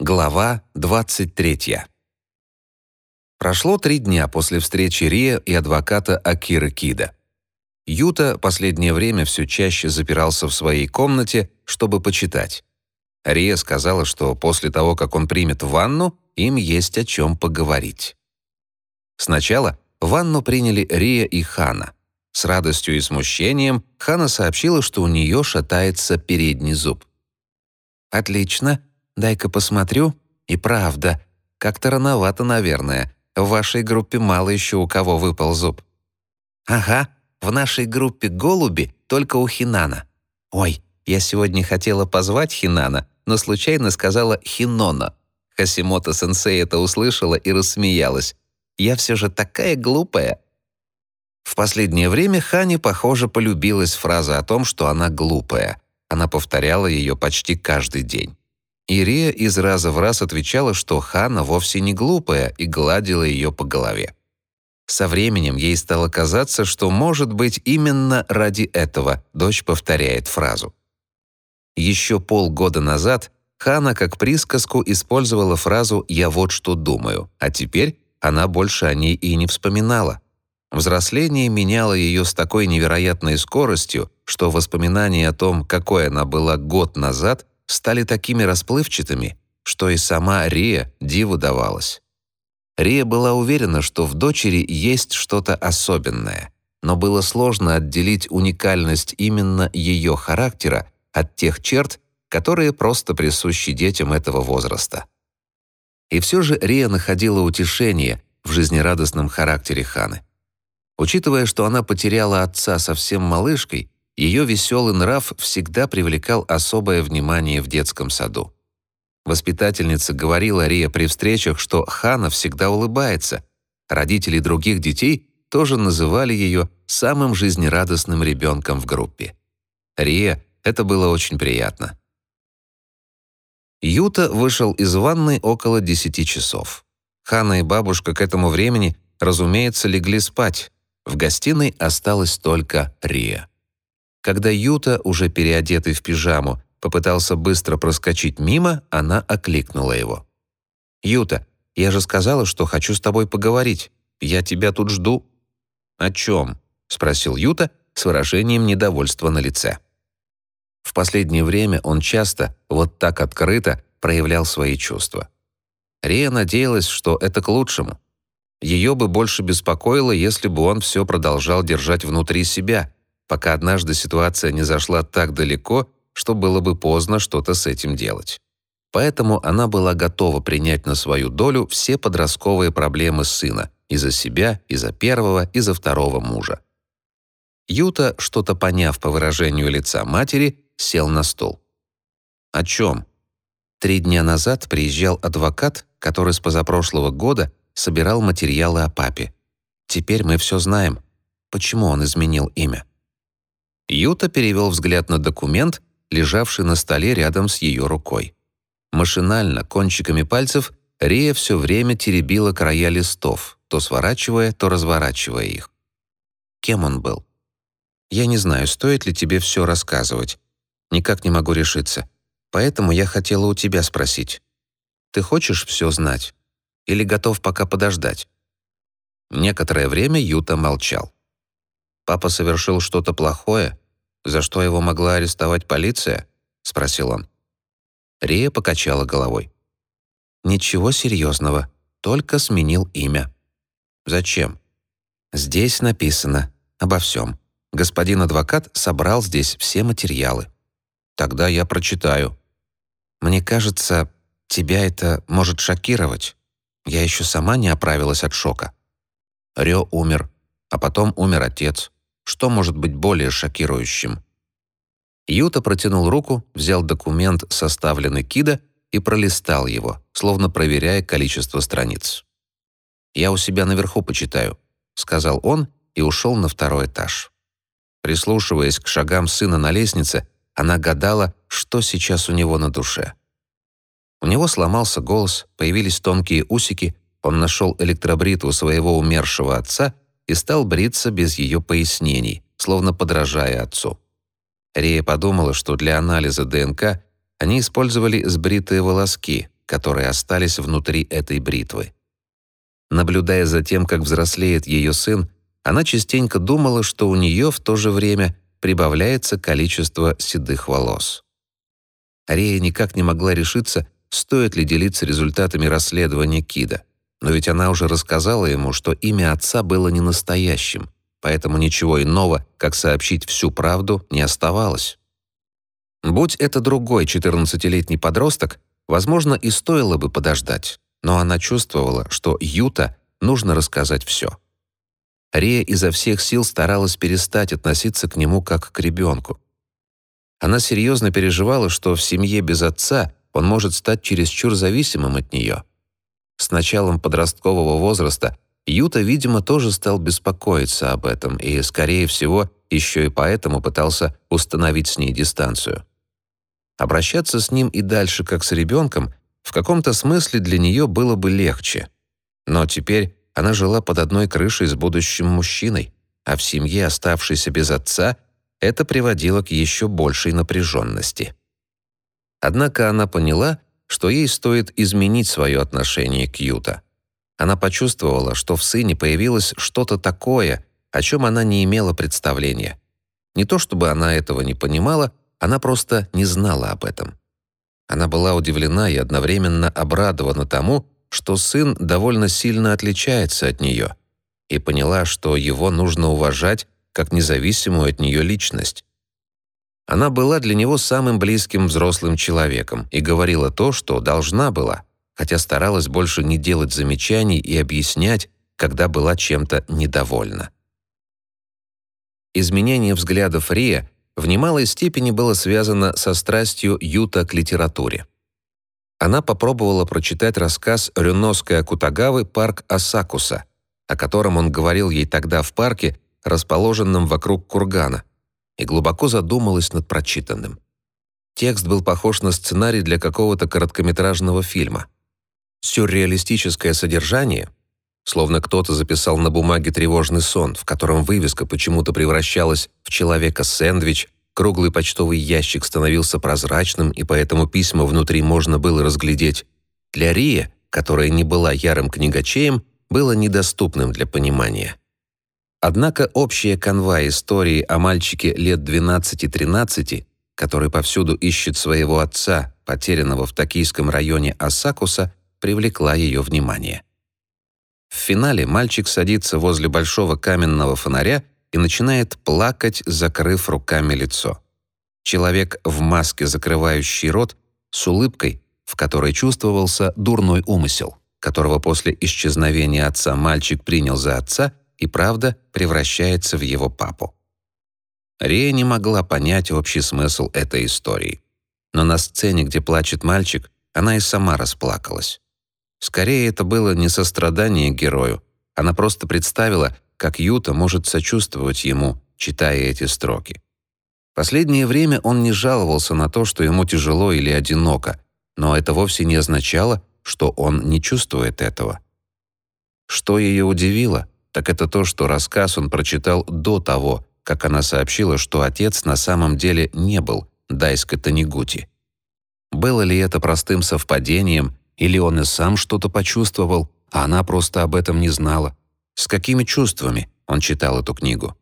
Глава 23. Прошло три дня после встречи Рия и адвоката Акиры Кида. Юта последнее время все чаще запирался в своей комнате, чтобы почитать. Рия сказала, что после того, как он примет ванну, им есть о чем поговорить. Сначала ванну приняли Рия и Хана. С радостью и смущением Хана сообщила, что у нее шатается передний зуб. «Отлично», Дай-ка посмотрю. И правда, как-то рановато, наверное. В вашей группе мало еще у кого выпал зуб. Ага, в нашей группе голуби только у Хинана. Ой, я сегодня хотела позвать Хинана, но случайно сказала Хинона. Хасимото-сенсей это услышала и рассмеялась. Я все же такая глупая. В последнее время Хане, похоже, полюбилась фраза о том, что она глупая. Она повторяла ее почти каждый день. Ирия из раза в раз отвечала, что Хана вовсе не глупая и гладила ее по голове. Со временем ей стало казаться, что, может быть, именно ради этого дочь повторяет фразу. Еще полгода назад Хана как присказку использовала фразу «я вот что думаю», а теперь она больше о ней и не вспоминала. Взросление меняло ее с такой невероятной скоростью, что воспоминания о том, какой она была год назад, стали такими расплывчатыми, что и сама Рия диву давалась. Рия была уверена, что в дочери есть что-то особенное, но было сложно отделить уникальность именно ее характера от тех черт, которые просто присущи детям этого возраста. И все же Рия находила утешение в жизнерадостном характере Ханы. Учитывая, что она потеряла отца совсем малышкой, ее веселый нрав всегда привлекал особое внимание в детском саду. Воспитательница говорила Рия при встречах, что Хана всегда улыбается. Родители других детей тоже называли ее самым жизнерадостным ребенком в группе. Рия это было очень приятно. Юта вышел из ванной около 10 часов. Хана и бабушка к этому времени, разумеется, легли спать. В гостиной осталась только Рия. Когда Юта, уже переодетый в пижаму, попытался быстро проскочить мимо, она окликнула его. «Юта, я же сказала, что хочу с тобой поговорить. Я тебя тут жду». «О чем?» — спросил Юта с выражением недовольства на лице. В последнее время он часто, вот так открыто, проявлял свои чувства. Рия надеялась, что это к лучшему. Ее бы больше беспокоило, если бы он все продолжал держать внутри себя, пока однажды ситуация не зашла так далеко, что было бы поздно что-то с этим делать. Поэтому она была готова принять на свою долю все подростковые проблемы сына и за себя, и за первого, и за второго мужа. Юта, что-то поняв по выражению лица матери, сел на стол. «О чем?» Три дня назад приезжал адвокат, который с позапрошлого года собирал материалы о папе. Теперь мы все знаем. Почему он изменил имя? Юта перевел взгляд на документ, лежавший на столе рядом с ее рукой. Машинально, кончиками пальцев, Рия все время теребила края листов, то сворачивая, то разворачивая их. Кем он был? Я не знаю, стоит ли тебе все рассказывать. Никак не могу решиться. Поэтому я хотела у тебя спросить. Ты хочешь все знать? Или готов пока подождать?» Некоторое время Юта молчал. Папа совершил что-то плохое, за что его могла арестовать полиция? спросил он. Рия покачала головой. Ничего серьезного, только сменил имя. Зачем? Здесь написано обо всем. Господин адвокат собрал здесь все материалы. Тогда я прочитаю. Мне кажется, тебя это может шокировать. Я еще сама не оправилась от шока. Рё умер, а потом умер отец. Что может быть более шокирующим? Юта протянул руку, взял документ, составленный Кида, и пролистал его, словно проверяя количество страниц. «Я у себя наверху почитаю», — сказал он и ушел на второй этаж. Прислушиваясь к шагам сына на лестнице, она гадала, что сейчас у него на душе. У него сломался голос, появились тонкие усики, он нашел электробритву своего умершего отца и стал бриться без ее пояснений, словно подражая отцу. Рия подумала, что для анализа ДНК они использовали сбритые волоски, которые остались внутри этой бритвы. Наблюдая за тем, как взрослеет ее сын, она частенько думала, что у нее в то же время прибавляется количество седых волос. Рея никак не могла решиться, стоит ли делиться результатами расследования Кида. Но ведь она уже рассказала ему, что имя отца было не настоящим, поэтому ничего иного, как сообщить всю правду, не оставалось. Будь это другой 14-летний подросток, возможно, и стоило бы подождать, но она чувствовала, что Юта нужно рассказать все. Рия изо всех сил старалась перестать относиться к нему как к ребенку. Она серьезно переживала, что в семье без отца он может стать чересчур зависимым от нее. С началом подросткового возраста Юта, видимо, тоже стал беспокоиться об этом и, скорее всего, еще и поэтому пытался установить с ней дистанцию. Обращаться с ним и дальше, как с ребенком, в каком-то смысле для нее было бы легче. Но теперь она жила под одной крышей с будущим мужчиной, а в семье, оставшейся без отца, это приводило к еще большей напряженности. Однако она поняла, что ей стоит изменить свое отношение к Юта. Она почувствовала, что в сыне появилось что-то такое, о чем она не имела представления. Не то чтобы она этого не понимала, она просто не знала об этом. Она была удивлена и одновременно обрадована тому, что сын довольно сильно отличается от нее, и поняла, что его нужно уважать как независимую от нее личность. Она была для него самым близким взрослым человеком и говорила то, что должна была, хотя старалась больше не делать замечаний и объяснять, когда была чем-то недовольна. Изменение взглядов Рия в немалой степени было связано со страстью Юта к литературе. Она попробовала прочитать рассказ Рюноской Акутагавы «Парк Асакуса», о котором он говорил ей тогда в парке, расположенном вокруг кургана, и глубоко задумалась над прочитанным. Текст был похож на сценарий для какого-то короткометражного фильма. Сюрреалистическое содержание словно кто-то записал на бумаге тревожный сон, в котором вывеска почему-то превращалась в человека-сэндвич, круглый почтовый ящик становился прозрачным, и поэтому письма внутри можно было разглядеть. Для Рия, которая не была ярым книгачеем, было недоступным для понимания. Однако общая канва истории о мальчике лет 12-13, который повсюду ищет своего отца, потерянного в токийском районе Асакуса, привлекла ее внимание. В финале мальчик садится возле большого каменного фонаря и начинает плакать, закрыв руками лицо. Человек в маске, закрывающий рот, с улыбкой, в которой чувствовался дурной умысел, которого после исчезновения отца мальчик принял за отца и, правда, превращается в его папу. Рия не могла понять общий смысл этой истории. Но на сцене, где плачет мальчик, она и сама расплакалась. Скорее, это было не сострадание герою. Она просто представила, как Юта может сочувствовать ему, читая эти строки. Последнее время он не жаловался на то, что ему тяжело или одиноко, но это вовсе не означало, что он не чувствует этого. Что ее удивило, так это то, что рассказ он прочитал до того, как она сообщила, что отец на самом деле не был Дайска Танигути. Было ли это простым совпадением, или он и сам что-то почувствовал, а она просто об этом не знала. С какими чувствами он читал эту книгу?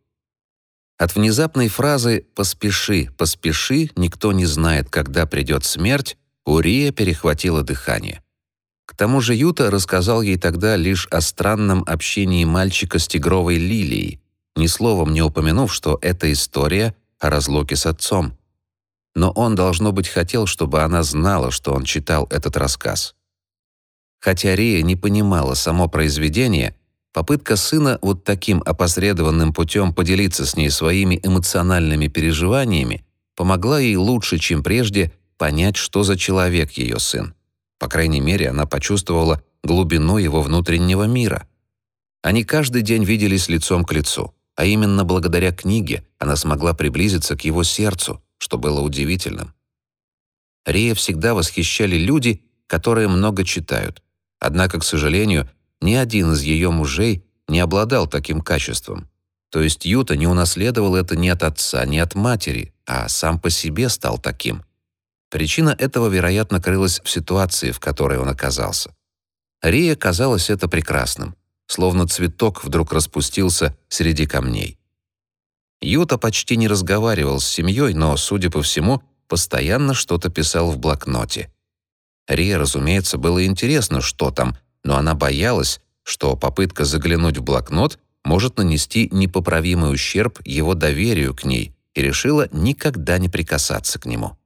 От внезапной фразы «поспеши, поспеши, никто не знает, когда придет смерть» у Рия перехватило дыхание. К тому же Юта рассказал ей тогда лишь о странном общении мальчика с тигровой лилией, ни словом не упомянув, что это история о разлуке с отцом. Но он, должно быть, хотел, чтобы она знала, что он читал этот рассказ. Хотя Рия не понимала само произведение, попытка сына вот таким опосредованным путем поделиться с ней своими эмоциональными переживаниями помогла ей лучше, чем прежде, понять, что за человек ее сын. По крайней мере, она почувствовала глубину его внутреннего мира. Они каждый день виделись лицом к лицу, а именно благодаря книге она смогла приблизиться к его сердцу, что было удивительным. Рия всегда восхищали люди, которые много читают. Однако, к сожалению, ни один из ее мужей не обладал таким качеством. То есть Юта не унаследовал это ни от отца, ни от матери, а сам по себе стал таким. Причина этого, вероятно, крылась в ситуации, в которой он оказался. Рия казалось это прекрасным, словно цветок вдруг распустился среди камней. Юта почти не разговаривал с семьей, но, судя по всему, постоянно что-то писал в блокноте. Рия, разумеется, было интересно, что там, но она боялась, что попытка заглянуть в блокнот может нанести непоправимый ущерб его доверию к ней и решила никогда не прикасаться к нему.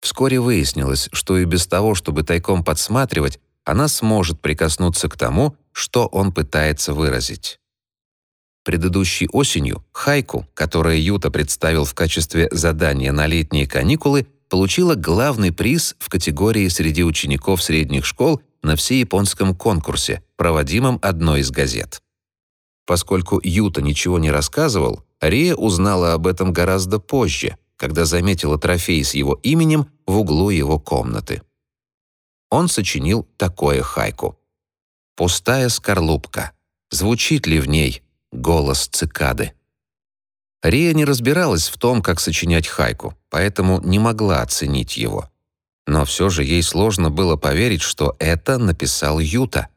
Вскоре выяснилось, что и без того, чтобы тайком подсматривать, она сможет прикоснуться к тому, что он пытается выразить. Предыдущей осенью Хайку, которое Юта представил в качестве задания на летние каникулы, получила главный приз в категории среди учеников средних школ на всеяпонском конкурсе, проводимом одной из газет. Поскольку Юта ничего не рассказывал, Рия узнала об этом гораздо позже, когда заметила трофей с его именем в углу его комнаты. Он сочинил такое хайку. «Пустая скорлупка. Звучит ли в ней голос цикады?» Рия не разбиралась в том, как сочинять хайку, поэтому не могла оценить его. Но все же ей сложно было поверить, что это написал Юта.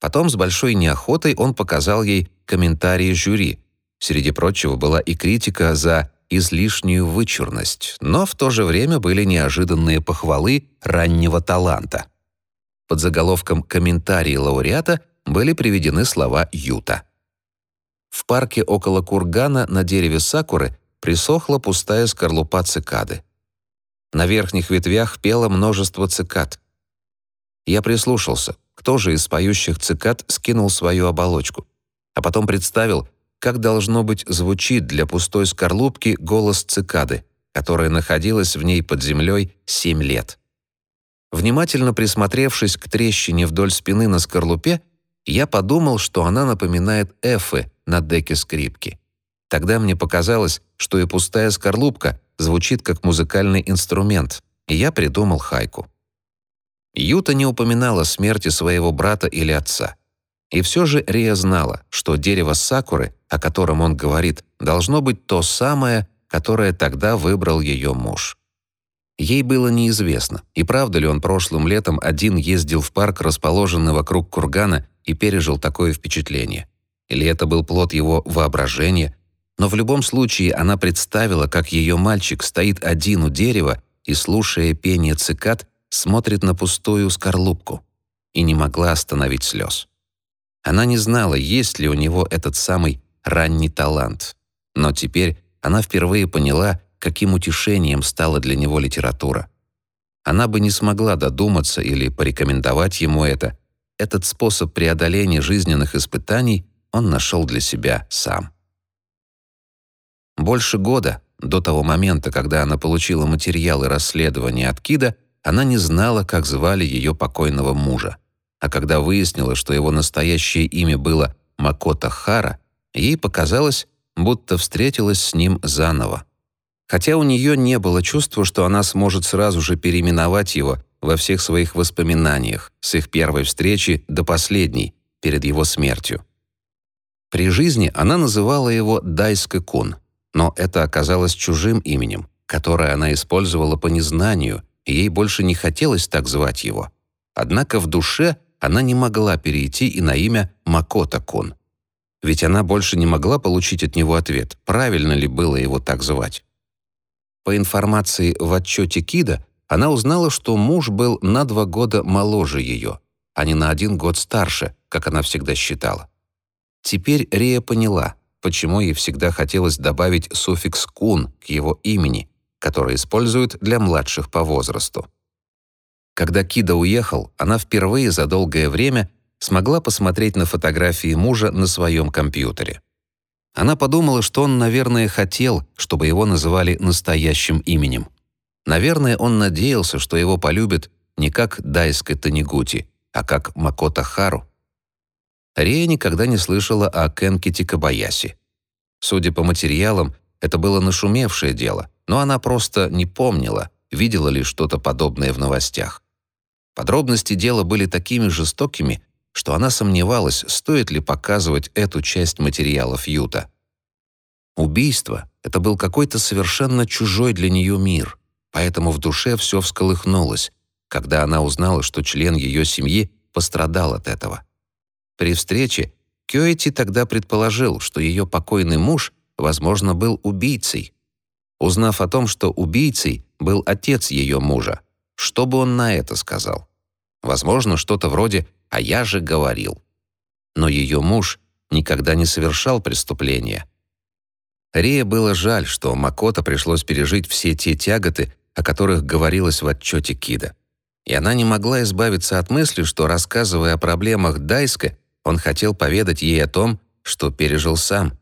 Потом с большой неохотой он показал ей комментарии жюри. Среди прочего была и критика за излишнюю вычурность, но в то же время были неожиданные похвалы раннего таланта. Под заголовком «Комментарии лауреата» были приведены слова Юта. В парке около кургана на дереве сакуры присохла пустая скорлупа цикады. На верхних ветвях пело множество цикад. Я прислушался, кто же из поющих цикад скинул свою оболочку, а потом представил, как должно быть звучит для пустой скорлупки голос цикады, которая находилась в ней под землей семь лет. Внимательно присмотревшись к трещине вдоль спины на скорлупе, я подумал, что она напоминает эфы на деке скрипки. Тогда мне показалось, что и пустая скорлупка звучит как музыкальный инструмент, и я придумал хайку. Юта не упоминала смерти своего брата или отца. И все же Рия знала, что дерево сакуры, о котором он говорит, должно быть то самое, которое тогда выбрал ее муж. Ей было неизвестно, и правда ли он прошлым летом один ездил в парк, расположенный вокруг кургана, и пережил такое впечатление. Или это был плод его воображения, но в любом случае она представила, как ее мальчик стоит один у дерева и, слушая пение цикад, смотрит на пустую скорлупку и не могла остановить слез. Она не знала, есть ли у него этот самый ранний талант. Но теперь она впервые поняла, каким утешением стала для него литература. Она бы не смогла додуматься или порекомендовать ему это. Этот способ преодоления жизненных испытаний он нашел для себя сам. Больше года, до того момента, когда она получила материалы расследования от Кида, она не знала, как звали ее покойного мужа а когда выяснила, что его настоящее имя было Макото Хара, ей показалось, будто встретилась с ним заново. Хотя у нее не было чувства, что она сможет сразу же переименовать его во всех своих воспоминаниях, с их первой встречи до последней, перед его смертью. При жизни она называла его Дайска-кун, но это оказалось чужим именем, которое она использовала по незнанию, и ей больше не хотелось так звать его. Однако в душе она не могла перейти и на имя Макота-кун. Ведь она больше не могла получить от него ответ, правильно ли было его так звать. По информации в отчете Кида, она узнала, что муж был на два года моложе ее, а не на один год старше, как она всегда считала. Теперь Рия поняла, почему ей всегда хотелось добавить суффикс «кун» к его имени, который используют для младших по возрасту. Когда Кида уехал, она впервые за долгое время смогла посмотреть на фотографии мужа на своем компьютере. Она подумала, что он, наверное, хотел, чтобы его называли настоящим именем. Наверное, он надеялся, что его полюбят не как Дайска Танигути, а как Макота Хару. Рия никогда не слышала о Кенките Кабаяси. Судя по материалам, это было нашумевшее дело, но она просто не помнила, видела ли что-то подобное в новостях. Подробности дела были такими жестокими, что она сомневалась, стоит ли показывать эту часть материалов Юта. Убийство — это был какой-то совершенно чужой для нее мир. поэтому в душе все всколыхнулось, когда она узнала, что член ее семьи пострадал от этого. При встрече Кёэти тогда предположил, что ее покойный муж, возможно, был убийцей. Узнав о том, что убийцей был отец ее мужа, что бы он на это сказал? Возможно, что-то вроде «а я же говорил». Но ее муж никогда не совершал преступления. Рие было жаль, что Макото пришлось пережить все те тяготы, о которых говорилось в отчете Кида. И она не могла избавиться от мысли, что, рассказывая о проблемах Дайска, он хотел поведать ей о том, что пережил сам.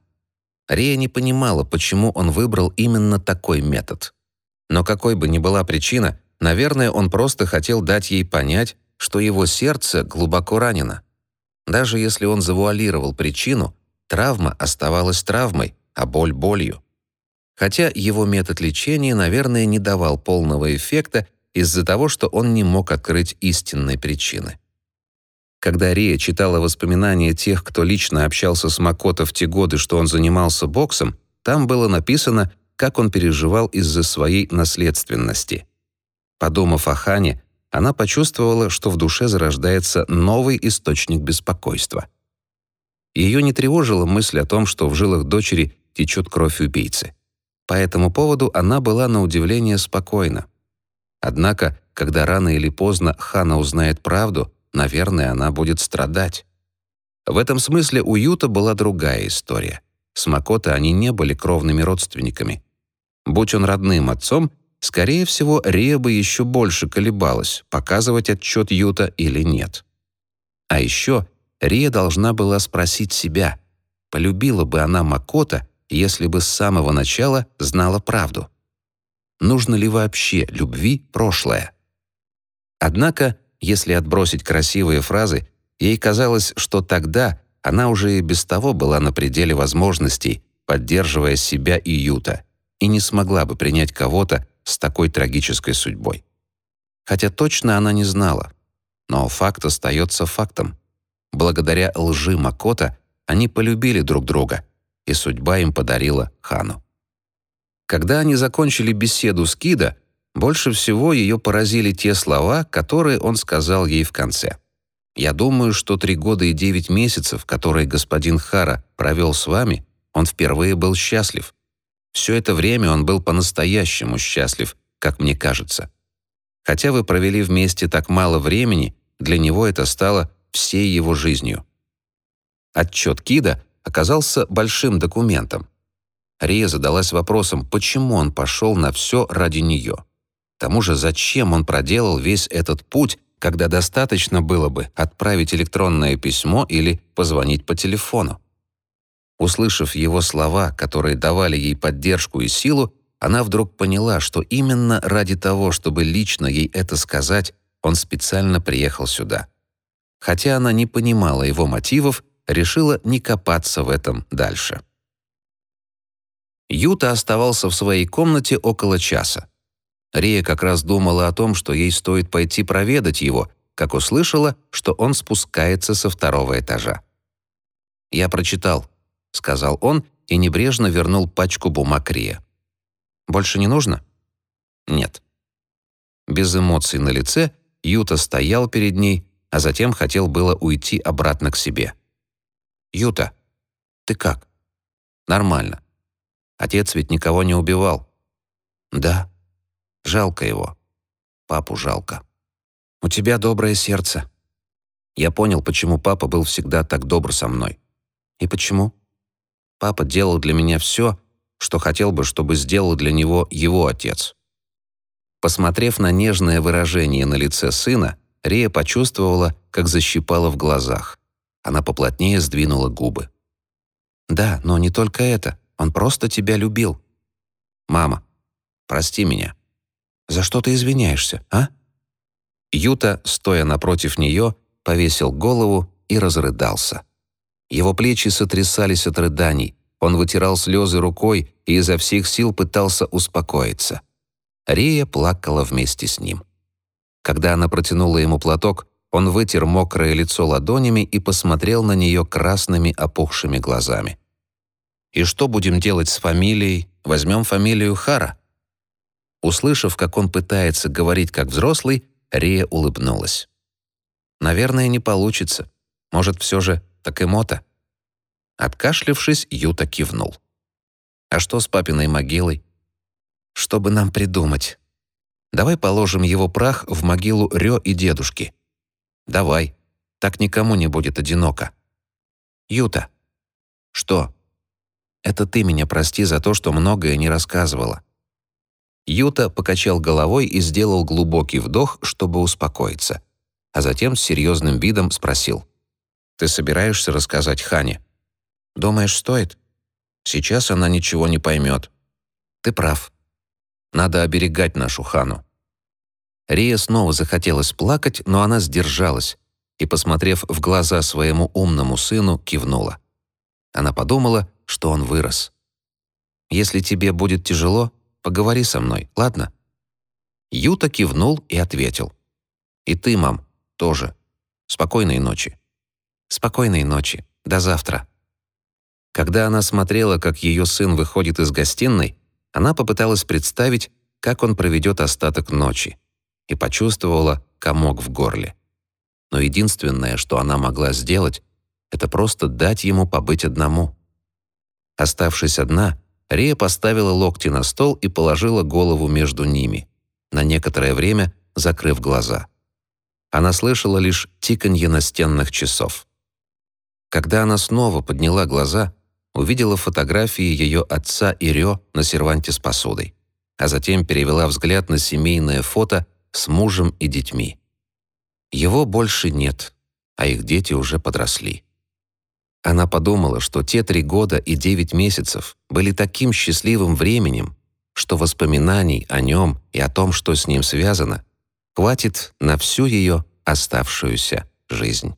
Рия не понимала, почему он выбрал именно такой метод. Но какой бы ни была причина, наверное, он просто хотел дать ей понять, что его сердце глубоко ранено. Даже если он завуалировал причину, травма оставалась травмой, а боль — болью. Хотя его метод лечения, наверное, не давал полного эффекта из-за того, что он не мог открыть истинной причины. Когда Рия читала воспоминания тех, кто лично общался с Макото в те годы, что он занимался боксом, там было написано, как он переживал из-за своей наследственности. Подумав о Хане, она почувствовала, что в душе зарождается новый источник беспокойства. Ее не тревожила мысль о том, что в жилах дочери течет кровь убийцы. По этому поводу она была на удивление спокойна. Однако, когда рано или поздно Хана узнает правду, наверное, она будет страдать. В этом смысле у Юта была другая история. С Макото они не были кровными родственниками. Будь он родным отцом, скорее всего, Рия бы еще больше колебалась, показывать отчет Юта или нет. А еще Рия должна была спросить себя, полюбила бы она Макото, если бы с самого начала знала правду. Нужно ли вообще любви прошлое? Однако если отбросить красивые фразы, ей казалось, что тогда она уже и без того была на пределе возможностей, поддерживая себя и Юта, и не смогла бы принять кого-то с такой трагической судьбой. Хотя точно она не знала. Но факт остается фактом. Благодаря лжи Макота они полюбили друг друга, и судьба им подарила Хану. Когда они закончили беседу с Кида, больше всего ее поразили те слова, которые он сказал ей в конце. «Я думаю, что три года и девять месяцев, которые господин Хара провел с вами, он впервые был счастлив. Все это время он был по-настоящему счастлив, как мне кажется. Хотя вы провели вместе так мало времени, для него это стало всей его жизнью». Отчет Кида оказался большим документом. Рия задалась вопросом, почему он пошел на все ради нее тому же зачем он проделал весь этот путь, когда достаточно было бы отправить электронное письмо или позвонить по телефону? Услышав его слова, которые давали ей поддержку и силу, она вдруг поняла, что именно ради того, чтобы лично ей это сказать, он специально приехал сюда. Хотя она не понимала его мотивов, решила не копаться в этом дальше. Юта оставался в своей комнате около часа. Рия как раз думала о том, что ей стоит пойти проведать его, как услышала, что он спускается со второго этажа. «Я прочитал», — сказал он и небрежно вернул пачку бумаг Рия. «Больше не нужно?» «Нет». Без эмоций на лице Юта стоял перед ней, а затем хотел было уйти обратно к себе. «Юта, ты как?» «Нормально. Отец ведь никого не убивал». «Да», Жалко его. Папу жалко. У тебя доброе сердце. Я понял, почему папа был всегда так добр со мной. И почему? Папа делал для меня все, что хотел бы, чтобы сделал для него его отец. Посмотрев на нежное выражение на лице сына, Рия почувствовала, как защипала в глазах. Она поплотнее сдвинула губы. «Да, но не только это. Он просто тебя любил. Мама, прости меня. За что ты извиняешься, а?» Юта, стоя напротив нее, повесил голову и разрыдался. Его плечи сотрясались от рыданий, он вытирал слезы рукой и изо всех сил пытался успокоиться. Рия плакала вместе с ним. Когда она протянула ему платок, он вытер мокрое лицо ладонями и посмотрел на нее красными опухшими глазами. «И что будем делать с фамилией? Возьмем фамилию Хара?» Услышав, как он пытается говорить как взрослый, Рия улыбнулась. «Наверное, не получится. Может, все же Такемота?» Откашлившись, Юта кивнул. «А что с папиной могилой?» «Что бы нам придумать?» «Давай положим его прах в могилу Рё и дедушки». «Давай. Так никому не будет одиноко». «Юта». «Что?» «Это ты меня прости за то, что многое не рассказывала». Юта покачал головой и сделал глубокий вдох, чтобы успокоиться, а затем с серьезным видом спросил. «Ты собираешься рассказать Хане?» «Думаешь, стоит?» «Сейчас она ничего не поймет». «Ты прав. Надо оберегать нашу Хану». Рия снова захотелось плакать, но она сдержалась и, посмотрев в глаза своему умному сыну, кивнула. Она подумала, что он вырос. «Если тебе будет тяжело, поговори со мной, ладно?» Юта кивнул и ответил. «И ты, мам, тоже. Спокойной ночи». «Спокойной ночи. До завтра». Когда она смотрела, как ее сын выходит из гостиной, она попыталась представить, как он проведет остаток ночи, и почувствовала комок в горле. Но единственное, что она могла сделать, это просто дать ему побыть одному. Оставшись одна, Рия поставила локти на стол и положила голову между ними, на некоторое время закрыв глаза. Она слышала лишь тиканье настенных часов. Когда она снова подняла глаза, увидела фотографии ее отца и Рё на серванте с посудой, а затем перевела взгляд на семейное фото с мужем и детьми. Его больше нет, а их дети уже подросли. Она подумала, что те три года и девять месяцев были таким счастливым временем, что воспоминаний о нем и о том, что с ним связано, хватит на всю ее оставшуюся жизнь.